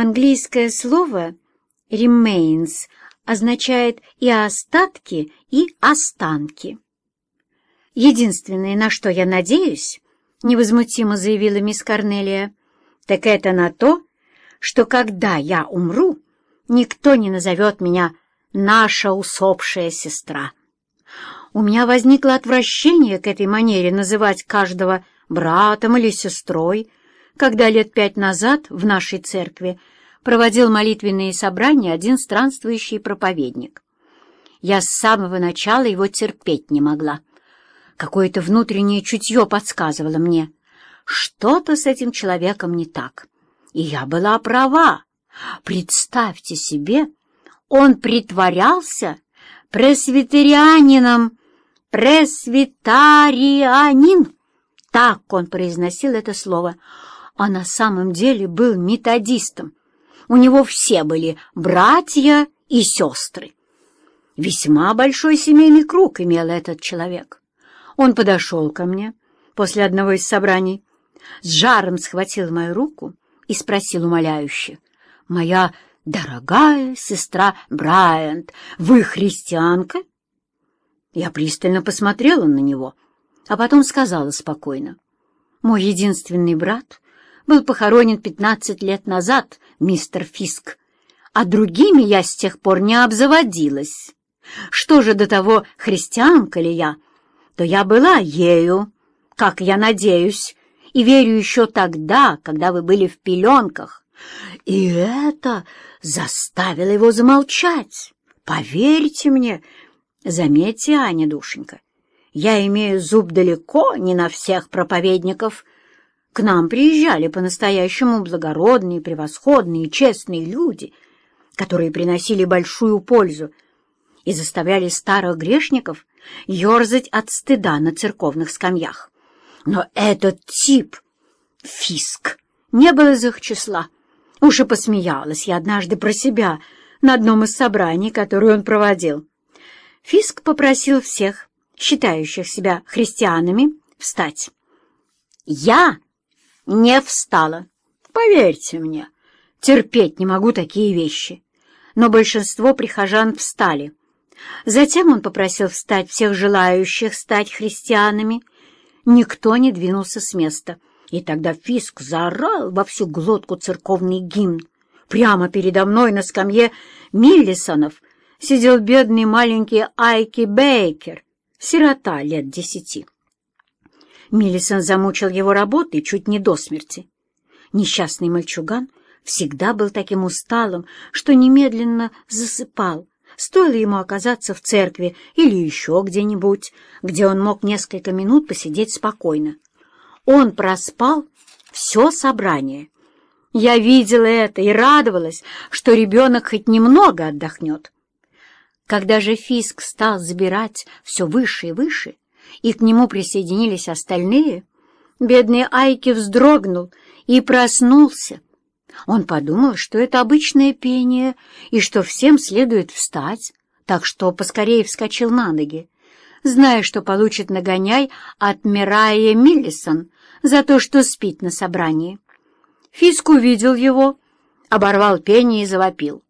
Английское слово «remains» означает и остатки, и останки. Единственное, на что я надеюсь, — невозмутимо заявила мисс Корнелия, — так это на то, что когда я умру, никто не назовет меня «наша усопшая сестра». У меня возникло отвращение к этой манере называть каждого братом или сестрой, когда лет пять назад в нашей церкви проводил молитвенные собрания один странствующий проповедник. Я с самого начала его терпеть не могла. Какое-то внутреннее чутье подсказывало мне, что-то с этим человеком не так. И я была права. Представьте себе, он притворялся пресвитерианином, пресвитарианин. Так он произносил это слово — а на самом деле был методистом. У него все были братья и сестры. Весьма большой семейный круг имел этот человек. Он подошел ко мне после одного из собраний, с жаром схватил мою руку и спросил умоляюще, «Моя дорогая сестра Брайант, вы христианка?» Я пристально посмотрела на него, а потом сказала спокойно, «Мой единственный брат был похоронен пятнадцать лет назад, мистер Фиск, а другими я с тех пор не обзаводилась. Что же до того, христианка ли я, то я была ею, как я надеюсь, и верю еще тогда, когда вы были в пеленках. И это заставило его замолчать. Поверьте мне, заметьте, Аня, душенька, я имею зуб далеко не на всех проповедников — к нам приезжали по-настоящему благородные, превосходные, честные люди, которые приносили большую пользу и заставляли старых грешников ерзать от стыда на церковных скамьях. Но этот тип, Фиск, не был из их числа. Уж и посмеялась я однажды про себя на одном из собраний, которые он проводил. Фиск попросил всех, считающих себя христианами, встать. «Я не встала. Поверьте мне, терпеть не могу такие вещи. Но большинство прихожан встали. Затем он попросил встать всех желающих стать христианами. Никто не двинулся с места. И тогда Фиск заорал во всю глотку церковный гимн. Прямо передо мной на скамье Миллисонов сидел бедный маленький Айки Бейкер, сирота лет десяти. Миллисон замучил его работой чуть не до смерти. Несчастный мальчуган всегда был таким усталым, что немедленно засыпал. Стоило ему оказаться в церкви или еще где-нибудь, где он мог несколько минут посидеть спокойно. Он проспал все собрание. Я видела это и радовалась, что ребенок хоть немного отдохнет. Когда же Фиск стал забирать все выше и выше, и к нему присоединились остальные, бедный Айки вздрогнул и проснулся. Он подумал, что это обычное пение и что всем следует встать, так что поскорее вскочил на ноги, зная, что получит нагоняй от Мирая Миллисон за то, что спит на собрании. Фиск увидел его, оборвал пение и завопил.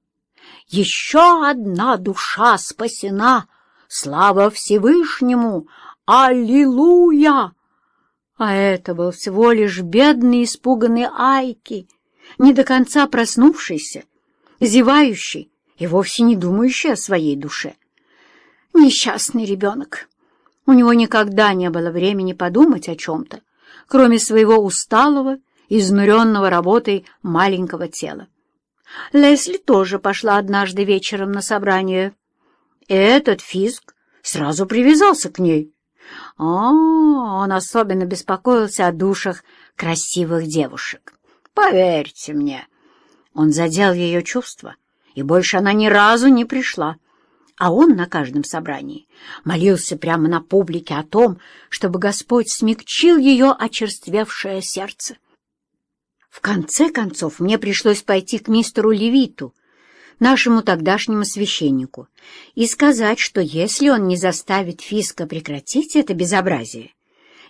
«Еще одна душа спасена! Слава Всевышнему! Аллилуйя! А это был всего лишь бедный испуганный Айки, не до конца проснувшийся, зевающий и вовсе не думающий о своей душе. Несчастный ребенок. У него никогда не было времени подумать о чем-то, кроме своего усталого, изнуренного работой маленького тела. Лесли тоже пошла однажды вечером на собрание. И этот фиск сразу привязался к ней. О, он особенно беспокоился о душах красивых девушек. Поверьте мне, он задел ее чувства, и больше она ни разу не пришла. А он на каждом собрании молился прямо на публике о том, чтобы Господь смягчил ее очерствевшее сердце. В конце концов, мне пришлось пойти к мистеру Левиту, нашему тогдашнему священнику и сказать, что если он не заставит Фиска прекратить это безобразие,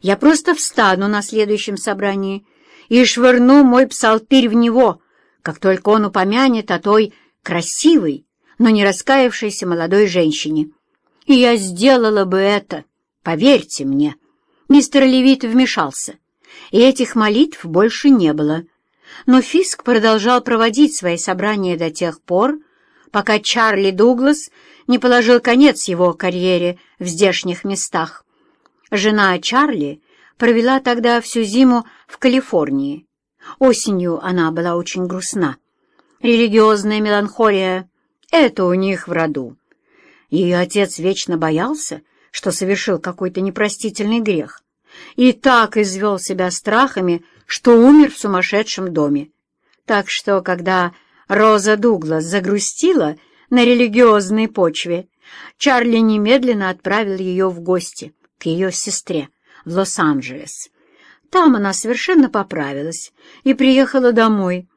я просто встану на следующем собрании и швырну мой псалтырь в него, как только он упомянет о той красивой, но не раскаявшейся молодой женщине. И я сделала бы это, поверьте мне. Мистер Левит вмешался, и этих молитв больше не было. Но Фиск продолжал проводить свои собрания до тех пор, пока Чарли Дуглас не положил конец его карьере в здешних местах. Жена Чарли провела тогда всю зиму в Калифорнии. Осенью она была очень грустна. Религиозная меланхолия — это у них в роду. Ее отец вечно боялся, что совершил какой-то непростительный грех, и так извел себя страхами, что умер в сумасшедшем доме. Так что, когда Роза Дуглас загрустила на религиозной почве, Чарли немедленно отправил ее в гости к ее сестре в Лос-Анджелес. Там она совершенно поправилась и приехала домой.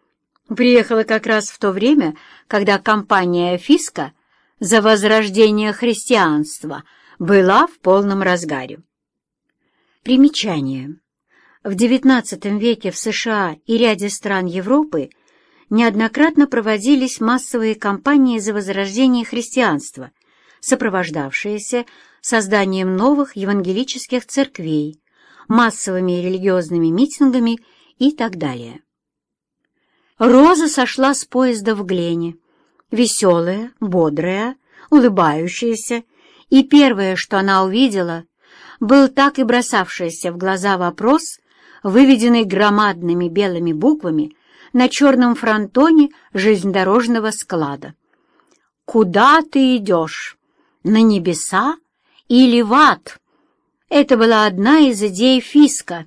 Приехала как раз в то время, когда компания «Фиска» за возрождение христианства была в полном разгаре. Примечание. В XIX веке в США и ряде стран Европы неоднократно проводились массовые кампании за возрождение христианства, сопровождавшиеся созданием новых евангелических церквей, массовыми религиозными митингами и так далее. Роза сошла с поезда в Глене, веселая, бодрая, улыбающаяся, и первое, что она увидела, был так и бросавшийся в глаза вопрос, выведенный громадными белыми буквами на черном фронтоне железнодорожного склада. «Куда ты идешь? На небеса или в ад?» Это была одна из идей Фиска.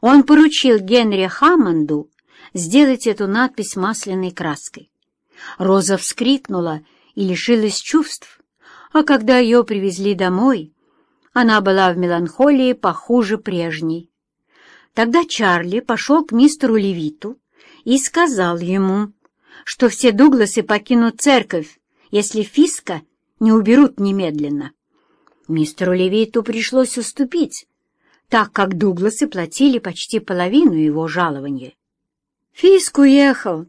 Он поручил Генри Хаммонду сделать эту надпись масляной краской. Роза вскрикнула и лишилась чувств, а когда ее привезли домой, она была в меланхолии похуже прежней. Тогда Чарли пошел к мистеру Левиту и сказал ему, что все Дугласы покинут церковь, если Фиска не уберут немедленно. Мистеру Левиту пришлось уступить, так как Дугласы платили почти половину его жалования. Фиск уехал,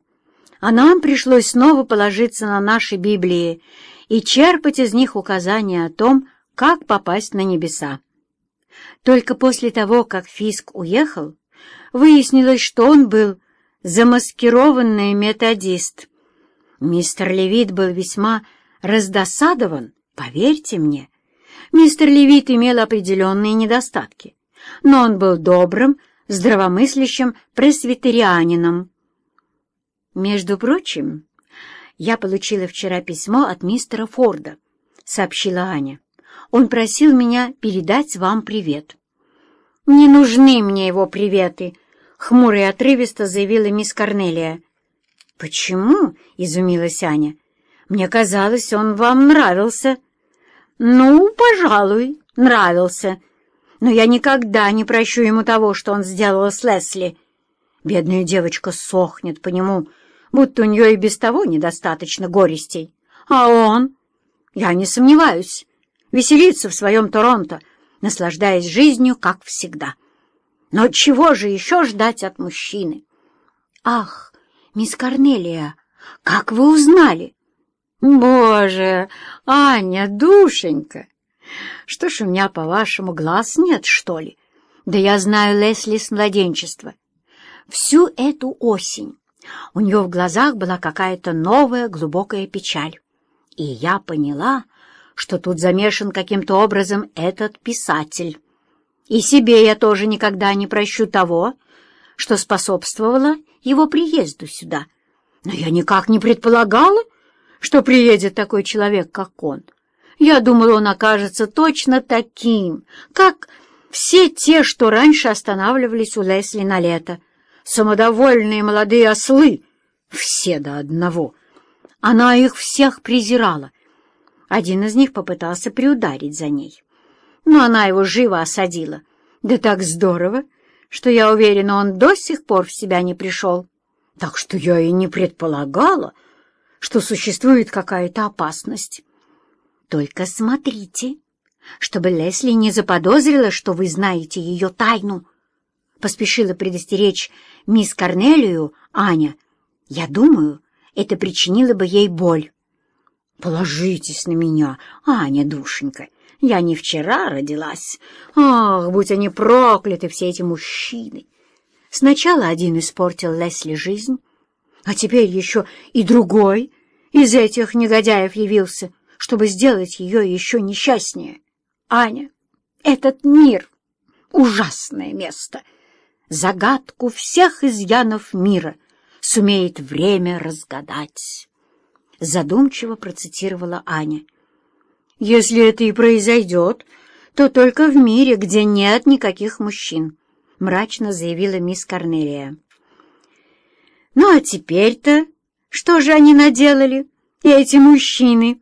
а нам пришлось снова положиться на наши Библии и черпать из них указания о том, как попасть на небеса. Только после того, как Фиск уехал, выяснилось, что он был замаскированный методист. Мистер Левит был весьма раздосадован, поверьте мне, Мистер Левит имел определенные недостатки, но он был добрым, здравомыслящим пресвитерианином. «Между прочим, я получила вчера письмо от мистера Форда», — сообщила Аня. «Он просил меня передать вам привет». «Не нужны мне его приветы», — хмуро и отрывисто заявила мисс Корнелия. «Почему?» — изумилась Аня. «Мне казалось, он вам нравился». «Ну, пожалуй, нравился. Но я никогда не прощу ему того, что он сделал с Лесли. Бедная девочка сохнет по нему, будто у нее и без того недостаточно горестей. А он, я не сомневаюсь, веселится в своем Торонто, наслаждаясь жизнью, как всегда. Но чего же еще ждать от мужчины? Ах, мисс Корнелия, как вы узнали? «Боже, Аня, душенька! Что ж у меня, по-вашему, глаз нет, что ли? Да я знаю Лесли с младенчества. Всю эту осень у нее в глазах была какая-то новая глубокая печаль. И я поняла, что тут замешан каким-то образом этот писатель. И себе я тоже никогда не прощу того, что способствовало его приезду сюда. Но я никак не предполагала, что приедет такой человек, как он. Я думал, он окажется точно таким, как все те, что раньше останавливались у Лесли на лето. Самодовольные молодые ослы, все до одного. Она их всех презирала. Один из них попытался приударить за ней. Но она его живо осадила. Да так здорово, что, я уверена, он до сих пор в себя не пришел. Так что я и не предполагала, что существует какая-то опасность. Только смотрите, чтобы Лесли не заподозрила, что вы знаете ее тайну. Поспешила предостеречь мисс Корнелию Аня, Я думаю, это причинило бы ей боль. Положитесь на меня, Аня, душенька. Я не вчера родилась. Ах, будь они прокляты, все эти мужчины. Сначала один испортил Лесли жизнь, а теперь еще и другой из этих негодяев явился, чтобы сделать ее еще несчастнее. Аня, этот мир — ужасное место. Загадку всех изъянов мира сумеет время разгадать. Задумчиво процитировала Аня. Если это и произойдет, то только в мире, где нет никаких мужчин, мрачно заявила мисс Корнелия. Ну а теперь-то что же они наделали, эти мужчины?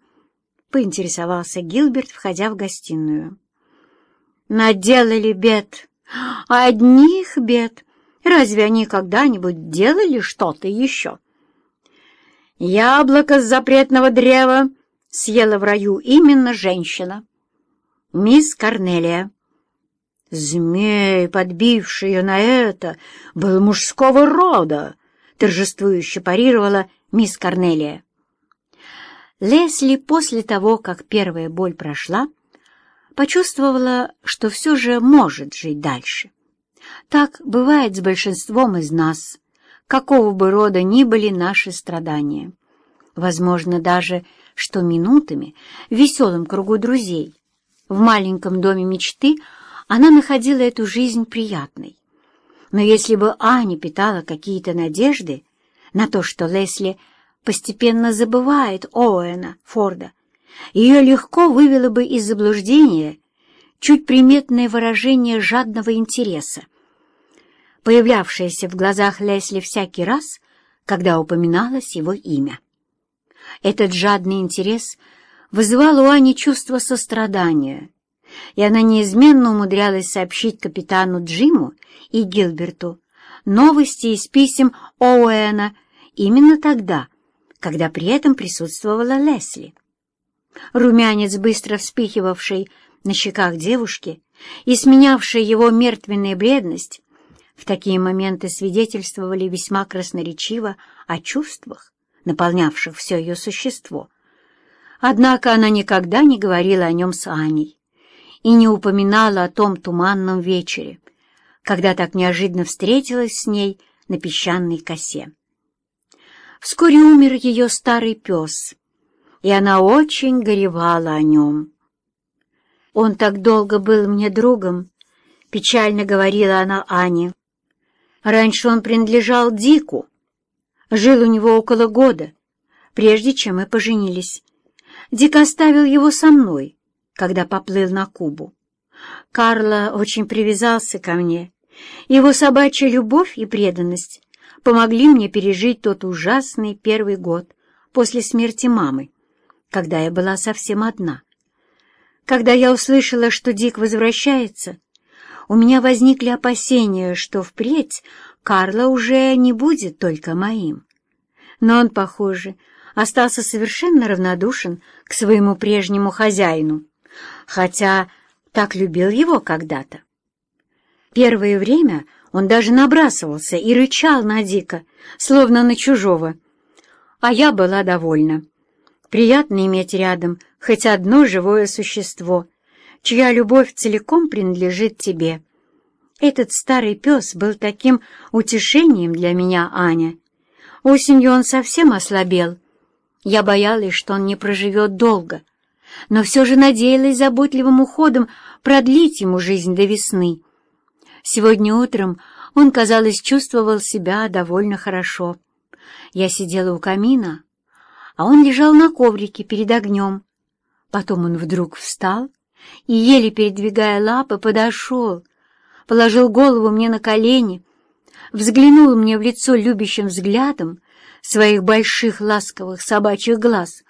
Поинтересовался Гилберт, входя в гостиную. Наделали бед, одних бед. Разве они когда-нибудь делали что-то еще? Яблоко с запретного древа съела в раю именно женщина. Мисс Корнелия. Змей, подбивший ее на это, был мужского рода, торжествующе парировала мисс Корнелия. Лесли после того, как первая боль прошла, почувствовала, что все же может жить дальше. Так бывает с большинством из нас, какого бы рода ни были наши страдания. Возможно даже, что минутами в веселом кругу друзей, в маленьком доме мечты она находила эту жизнь приятной. Но если бы Аня питала какие-то надежды на то, что Лесли постепенно забывает Оуэна Форда, ее легко вывело бы из заблуждения чуть приметное выражение жадного интереса, появлявшееся в глазах Лесли всякий раз, когда упоминалось его имя. Этот жадный интерес вызывал у Ани чувство сострадания, и она неизменно умудрялась сообщить капитану Джиму и Гилберту новости из писем Оуэна именно тогда, когда при этом присутствовала Лесли. Румянец, быстро вспихивавший на щеках девушки и сменявший его мертвенная бледность, в такие моменты свидетельствовали весьма красноречиво о чувствах, наполнявших все ее существо. Однако она никогда не говорила о нем с Аней и не упоминала о том туманном вечере, когда так неожиданно встретилась с ней на песчаной косе. Вскоре умер ее старый пес, и она очень горевала о нем. «Он так долго был мне другом», — печально говорила она Ане. «Раньше он принадлежал Дику, Жил у него около года, прежде чем мы поженились. Дик оставил его со мной, когда поплыл на Кубу. Карло очень привязался ко мне. Его собачья любовь и преданность помогли мне пережить тот ужасный первый год после смерти мамы, когда я была совсем одна. Когда я услышала, что Дик возвращается, у меня возникли опасения, что впредь Карло уже не будет только моим. Но он, похоже, остался совершенно равнодушен к своему прежнему хозяину, хотя так любил его когда-то. Первое время он даже набрасывался и рычал на Дика, словно на чужого. А я была довольна. Приятно иметь рядом хоть одно живое существо, чья любовь целиком принадлежит тебе. Этот старый пес был таким утешением для меня, Аня. Осенью он совсем ослабел. Я боялась, что он не проживет долго, но все же надеялась заботливым уходом продлить ему жизнь до весны. Сегодня утром он, казалось, чувствовал себя довольно хорошо. Я сидела у камина, а он лежал на коврике перед огнем. Потом он вдруг встал и, еле передвигая лапы, подошел, положил голову мне на колени, взглянул мне в лицо любящим взглядом своих больших ласковых собачьих глаз,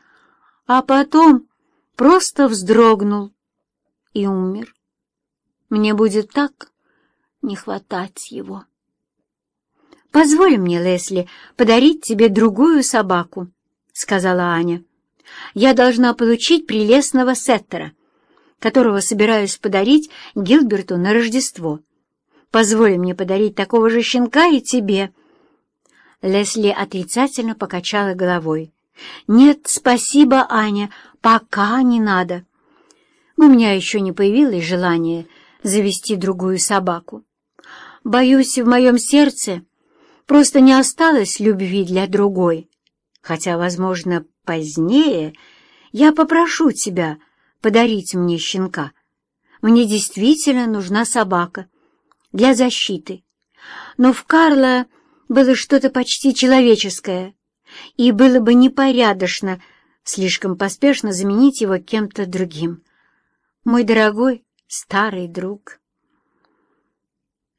а потом просто вздрогнул и умер. Мне будет так не хватать его. «Позволь мне, Лесли, подарить тебе другую собаку», — сказала Аня. «Я должна получить прелестного сеттера, которого собираюсь подарить Гилберту на Рождество. Позволь мне подарить такого же щенка и тебе». Лесли отрицательно покачала головой. «Нет, спасибо, Аня, пока не надо. У меня еще не появилось желания завести другую собаку. Боюсь, в моем сердце просто не осталось любви для другой, хотя, возможно, позднее я попрошу тебя подарить мне щенка. Мне действительно нужна собака для защиты. Но в Карла было что-то почти человеческое, и было бы непорядочно слишком поспешно заменить его кем-то другим. Мой дорогой старый друг».